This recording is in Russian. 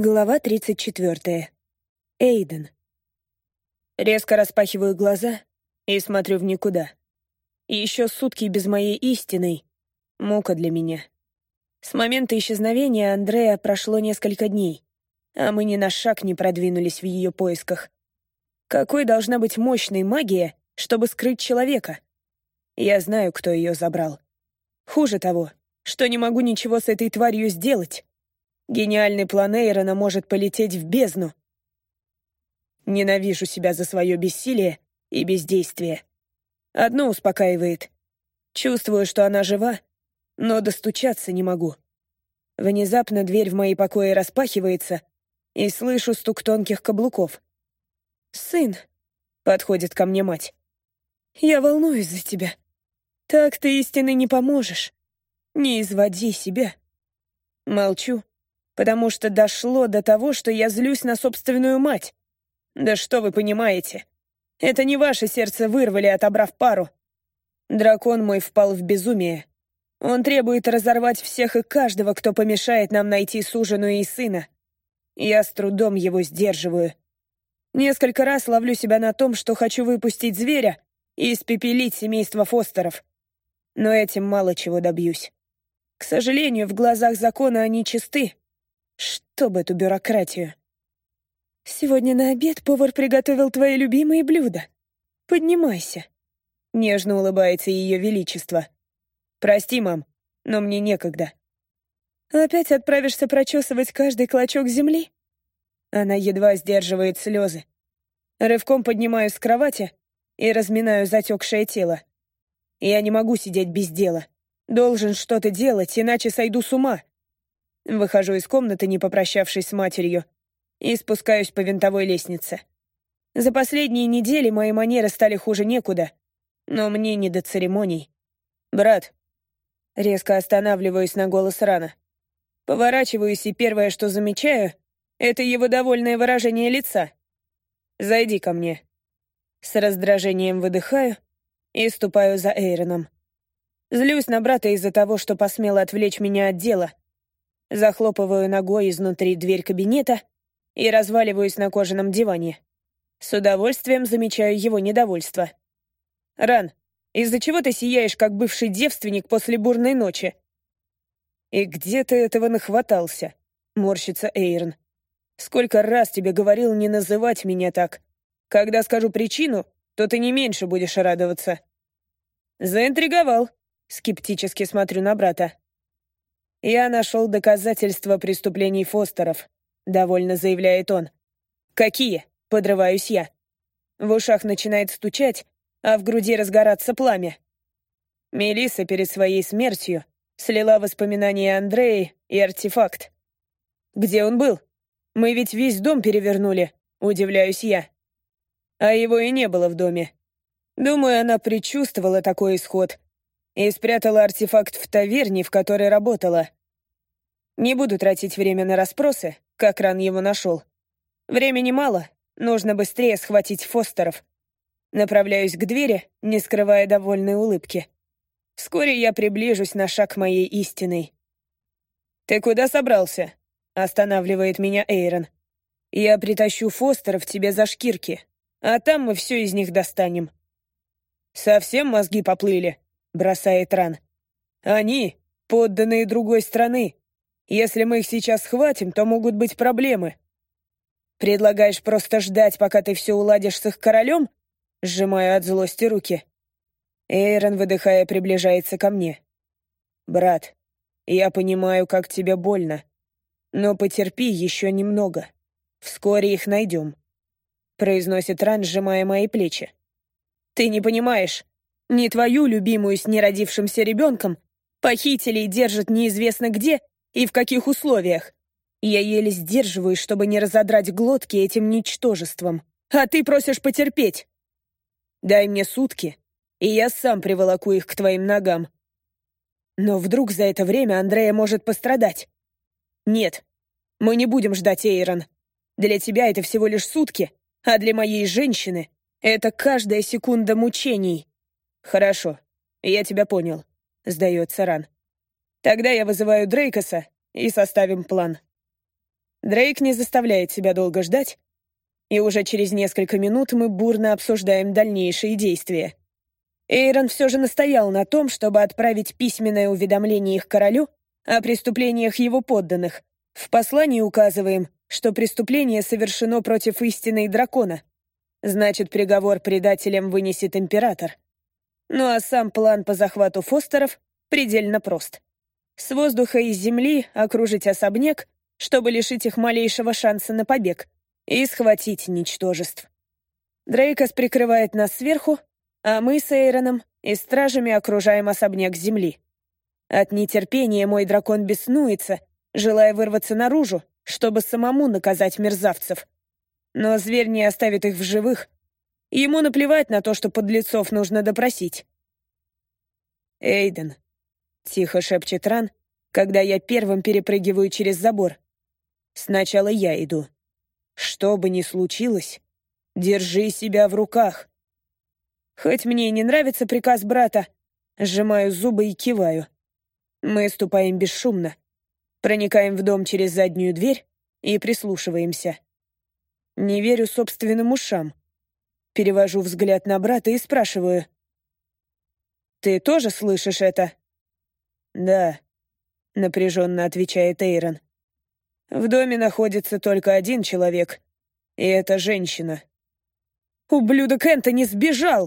Глава 34. Эйден. Резко распахиваю глаза и смотрю в никуда. еще сутки без моей истины — мука для меня. С момента исчезновения Андрея прошло несколько дней, а мы ни на шаг не продвинулись в ее поисках. Какой должна быть мощной магия, чтобы скрыть человека? Я знаю, кто ее забрал. Хуже того, что не могу ничего с этой тварью сделать. Гениальный план Эйрона может полететь в бездну. Ненавижу себя за свое бессилие и бездействие. Одно успокаивает. Чувствую, что она жива, но достучаться не могу. Внезапно дверь в мои покои распахивается, и слышу стук тонких каблуков. «Сын», — подходит ко мне мать, — «я волнуюсь за тебя. Так ты истины не поможешь. Не изводи себя». Молчу, потому что дошло до того, что я злюсь на собственную мать. Да что вы понимаете? Это не ваше сердце вырвали, отобрав пару. Дракон мой впал в безумие. Он требует разорвать всех и каждого, кто помешает нам найти суженую и сына. Я с трудом его сдерживаю. Несколько раз ловлю себя на том, что хочу выпустить зверя и испепелить семейство Фостеров. Но этим мало чего добьюсь. К сожалению, в глазах закона они чисты, Чтоб эту бюрократию. Сегодня на обед повар приготовил твои любимые блюда. Поднимайся. Нежно улыбается ее величество. Прости, мам, но мне некогда. Опять отправишься прочесывать каждый клочок земли? Она едва сдерживает слезы. Рывком поднимаюсь с кровати и разминаю затекшее тело. Я не могу сидеть без дела. Должен что-то делать, иначе сойду с ума. Выхожу из комнаты, не попрощавшись с матерью, и спускаюсь по винтовой лестнице. За последние недели мои манеры стали хуже некуда, но мне не до церемоний. «Брат». Резко останавливаюсь на голос рана. Поворачиваюсь, и первое, что замечаю, это его довольное выражение лица. «Зайди ко мне». С раздражением выдыхаю и ступаю за Эйроном. Злюсь на брата из-за того, что посмел отвлечь меня от дела — Захлопываю ногой изнутри дверь кабинета и разваливаюсь на кожаном диване. С удовольствием замечаю его недовольство. «Ран, из-за чего ты сияешь, как бывший девственник после бурной ночи?» «И где ты этого нахватался?» — морщится Эйрон. «Сколько раз тебе говорил не называть меня так. Когда скажу причину, то ты не меньше будешь радоваться». «Заинтриговал», — скептически смотрю на брата. «Я нашел доказательства преступлений Фостеров», — довольно заявляет он. «Какие?» — подрываюсь я. В ушах начинает стучать, а в груди разгораться пламя. Мелисса перед своей смертью слила воспоминания Андрея и артефакт. «Где он был? Мы ведь весь дом перевернули», — удивляюсь я. А его и не было в доме. Думаю, она предчувствовала такой исход и спрятала артефакт в таверне, в которой работала. Не буду тратить время на расспросы, как Ран его нашел. Времени мало, нужно быстрее схватить Фостеров. Направляюсь к двери, не скрывая довольной улыбки. Вскоре я приближусь на шаг моей истиной. «Ты куда собрался?» — останавливает меня Эйрон. «Я притащу Фостеров тебе за шкирки, а там мы все из них достанем». «Совсем мозги поплыли?» — бросает Ран. «Они — подданные другой страны. Если мы их сейчас схватим, то могут быть проблемы. Предлагаешь просто ждать, пока ты все уладишь с их королем?» Сжимаю от злости руки. Эйрон, выдыхая, приближается ко мне. «Брат, я понимаю, как тебе больно. Но потерпи еще немного. Вскоре их найдем», — произносит Ран, сжимая мои плечи. «Ты не понимаешь. Не твою любимую с неродившимся ребенком похитили и держат неизвестно где и в каких условиях. Я еле сдерживаюсь, чтобы не разодрать глотки этим ничтожеством. А ты просишь потерпеть. Дай мне сутки, и я сам приволоку их к твоим ногам. Но вдруг за это время Андрея может пострадать. Нет, мы не будем ждать Эйрон. Для тебя это всего лишь сутки, а для моей женщины это каждая секунда мучений. Хорошо, я тебя понял, сдается Ран. Тогда я вызываю Дрейкоса и составим план. Дрейк не заставляет себя долго ждать, и уже через несколько минут мы бурно обсуждаем дальнейшие действия. Эйрон все же настоял на том, чтобы отправить письменное уведомление их королю о преступлениях его подданных. В послании указываем, что преступление совершено против истины дракона. Значит, приговор предателям вынесет император. Ну а сам план по захвату Фостеров предельно прост. С воздуха и земли окружить особняк, чтобы лишить их малейшего шанса на побег, и схватить ничтожеств. Дрейкос прикрывает нас сверху, а мы с Эйроном и стражами окружаем особняк земли. От нетерпения мой дракон беснуется, желая вырваться наружу, чтобы самому наказать мерзавцев. Но зверь не оставит их в живых. Ему наплевать на то, что подлецов нужно допросить. «Эйден», — тихо шепчет Ран, когда я первым перепрыгиваю через забор. «Сначала я иду. Что бы ни случилось, держи себя в руках». Хоть мне и не нравится приказ брата, сжимаю зубы и киваю. Мы ступаем бесшумно, проникаем в дом через заднюю дверь и прислушиваемся. Не верю собственным ушам. Перевожу взгляд на брата и спрашиваю. «Ты тоже слышишь это?» «Да», — напряженно отвечает Эйрон. «В доме находится только один человек, и это женщина». «Ублюдок Энтони сбежал!»